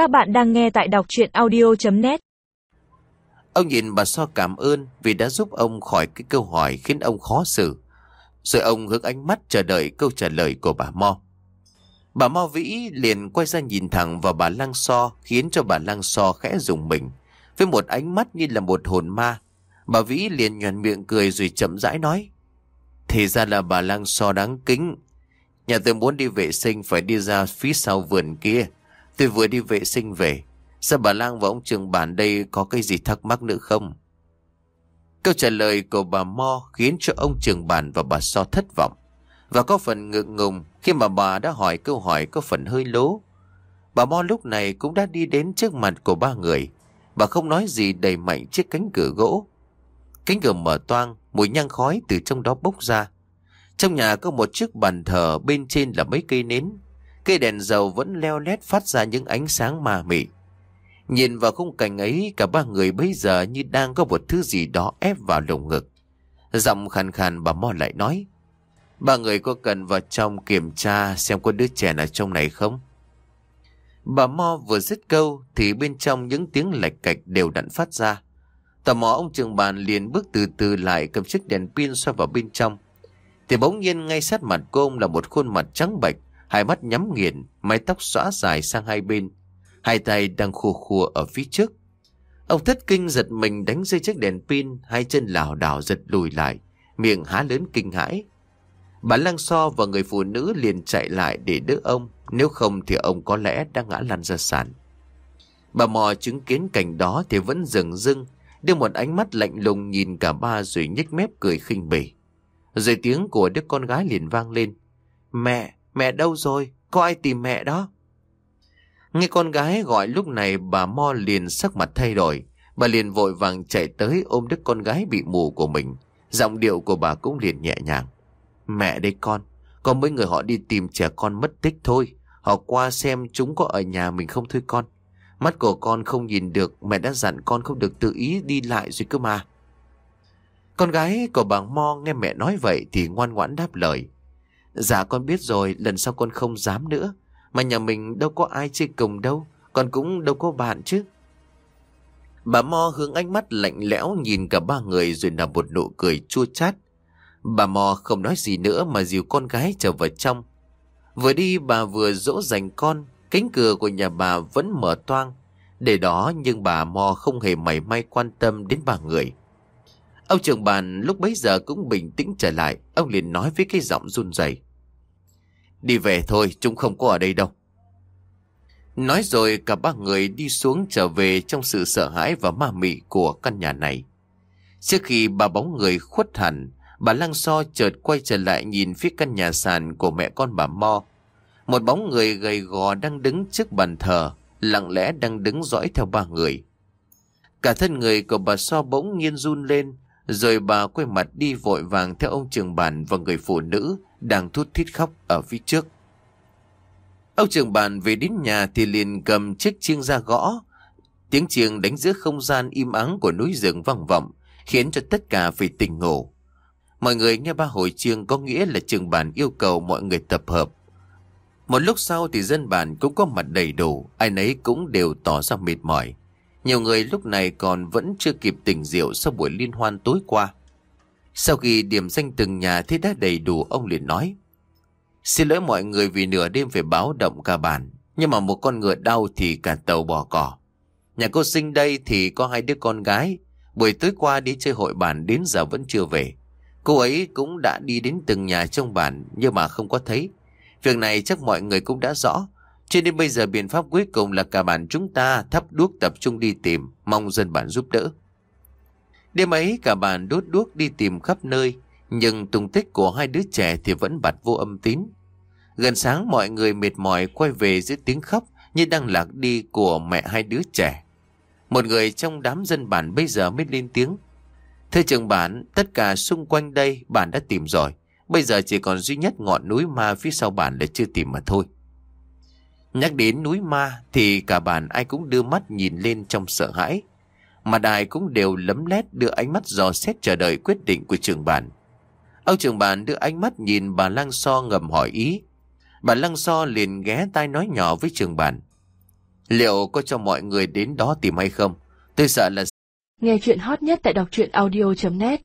Các bạn đang nghe tại đọc chuyện audio.net Ông nhìn bà So cảm ơn vì đã giúp ông khỏi cái câu hỏi khiến ông khó xử. Rồi ông hướng ánh mắt chờ đợi câu trả lời của bà Mo. Bà Mo Vĩ liền quay ra nhìn thẳng vào bà Lăng So, khiến cho bà Lăng So khẽ dùng mình. Với một ánh mắt như là một hồn ma. Bà Vĩ liền nhuận miệng cười rồi chậm rãi nói. Thì ra là bà Lăng So đáng kính. Nhà tôi muốn đi vệ sinh phải đi ra phía sau vườn kia. Tôi vừa đi vệ sinh về. Sao bà Lang và ông trường bản đây có cái gì thắc mắc nữa không? Câu trả lời của bà Mo khiến cho ông trường bản và bà So thất vọng. Và có phần ngượng ngùng khi mà bà đã hỏi câu hỏi có phần hơi lố. Bà Mo lúc này cũng đã đi đến trước mặt của ba người. Bà không nói gì đầy mạnh chiếc cánh cửa gỗ. Cánh cửa mở toang, mùi nhang khói từ trong đó bốc ra. Trong nhà có một chiếc bàn thờ bên trên là mấy cây nến. Cây đèn dầu vẫn leo lét phát ra những ánh sáng ma mị. Nhìn vào khung cảnh ấy, cả ba người bây giờ như đang có một thứ gì đó ép vào lồng ngực. Giọng khàn khàn bà Mo lại nói. Ba người có cần vào trong kiểm tra xem có đứa trẻ nào trong này không? Bà Mo vừa dứt câu thì bên trong những tiếng lạch cạch đều đặn phát ra. Tò mò ông trường bàn liền bước từ từ lại cầm chiếc đèn pin xoay vào bên trong. Thì bỗng nhiên ngay sát mặt cô ông là một khuôn mặt trắng bệch, hai mắt nhắm nghiền, mái tóc xõa dài sang hai bên. Hai tay đang khua khua ở phía trước. Ông thất kinh giật mình đánh rơi chiếc đèn pin, hai chân lảo đảo giật lùi lại, miệng há lớn kinh hãi. Bà Lăng So và người phụ nữ liền chạy lại để đỡ ông, nếu không thì ông có lẽ đã ngã lăn ra sàn. Bà mò chứng kiến cảnh đó thì vẫn dừng dưng, đưa một ánh mắt lạnh lùng nhìn cả ba rồi nhếch mép cười khinh bỉ. Rồi tiếng của đứa con gái liền vang lên. Mẹ, mẹ đâu rồi? Có ai tìm mẹ đó? Nghe con gái gọi lúc này bà Mo liền sắc mặt thay đổi. Bà liền vội vàng chạy tới ôm đứa con gái bị mù của mình. Giọng điệu của bà cũng liền nhẹ nhàng. Mẹ đây con, có mấy người họ đi tìm trẻ con mất tích thôi. Họ qua xem chúng có ở nhà mình không thôi con. Mắt của con không nhìn được, mẹ đã dặn con không được tự ý đi lại rồi cơ mà. Con gái của bà Mo nghe mẹ nói vậy thì ngoan ngoãn đáp lời. Dạ con biết rồi, lần sau con không dám nữa. Mà nhà mình đâu có ai chơi cùng đâu, con cũng đâu có bạn chứ. Bà Mo hướng ánh mắt lạnh lẽo nhìn cả ba người rồi nở một nụ cười chua chát. Bà Mo không nói gì nữa mà dìu con gái trở vào trong. Vừa đi bà vừa dỗ dành con, cánh cửa của nhà bà vẫn mở toang. Để đó nhưng bà Mo không hề mảy may quan tâm đến ba người. Ông trưởng bàn lúc bấy giờ cũng bình tĩnh trở lại, ông liền nói với cái giọng run rẩy. Đi về thôi, chúng không có ở đây đâu. Nói rồi cả ba người đi xuống trở về trong sự sợ hãi và ma mị của căn nhà này. Trước khi bà bóng người khuất hẳn, bà Lăng So chợt quay trở lại nhìn phía căn nhà sàn của mẹ con bà Mo. Một bóng người gầy gò đang đứng trước bàn thờ, lặng lẽ đang đứng dõi theo ba người. Cả thân người của bà So bỗng nhiên run lên, rồi bà quay mặt đi vội vàng theo ông trường bàn và người phụ nữ đang thút thít khóc ở phía trước. Ông trường bàn về đến nhà thì liền cầm chiếc chiêng ra gõ. Tiếng chiêng đánh giữa không gian im ắng của núi rừng vang vọng, khiến cho tất cả phải tỉnh ngủ. Mọi người nghe ba hồi chiêng có nghĩa là trường bàn yêu cầu mọi người tập hợp. Một lúc sau thì dân bản cũng có mặt đầy đủ, ai nấy cũng đều tỏ ra mệt mỏi. Nhiều người lúc này còn vẫn chưa kịp tỉnh rượu sau buổi liên hoan tối qua. Sau khi điểm danh từng nhà thế đã đầy đủ, ông liền nói. Xin lỗi mọi người vì nửa đêm phải báo động cả bản. Nhưng mà một con ngựa đau thì cả tàu bỏ cỏ. Nhà cô sinh đây thì có hai đứa con gái. Buổi tối qua đi chơi hội bản đến giờ vẫn chưa về. Cô ấy cũng đã đi đến từng nhà trong bản nhưng mà không có thấy. Việc này chắc mọi người cũng đã rõ. Cho nên bây giờ biện pháp cuối cùng là cả bản chúng ta thắp đuốc tập trung đi tìm, mong dân bản giúp đỡ. Đêm ấy cả bản đốt đuốc đi tìm khắp nơi, nhưng tung tích của hai đứa trẻ thì vẫn bật vô âm tín. Gần sáng mọi người mệt mỏi quay về giữa tiếng khóc như đang lạc đi của mẹ hai đứa trẻ. Một người trong đám dân bản bây giờ mới lên tiếng. Thưa trường bản, tất cả xung quanh đây bản đã tìm rồi. Bây giờ chỉ còn duy nhất ngọn núi ma phía sau bản là chưa tìm mà thôi. Nhắc đến núi ma thì cả bản ai cũng đưa mắt nhìn lên trong sợ hãi. Mà đài cũng đều lấm lét đưa ánh mắt dò xét chờ đợi quyết định của trường bản. Ông trường bản đưa ánh mắt nhìn bà Lăng So ngầm hỏi ý. Bà Lăng So liền ghé tai nói nhỏ với trường bản. Liệu có cho mọi người đến đó tìm hay không? Tôi sợ là Nghe chuyện hot nhất tại đọc truyện audio.net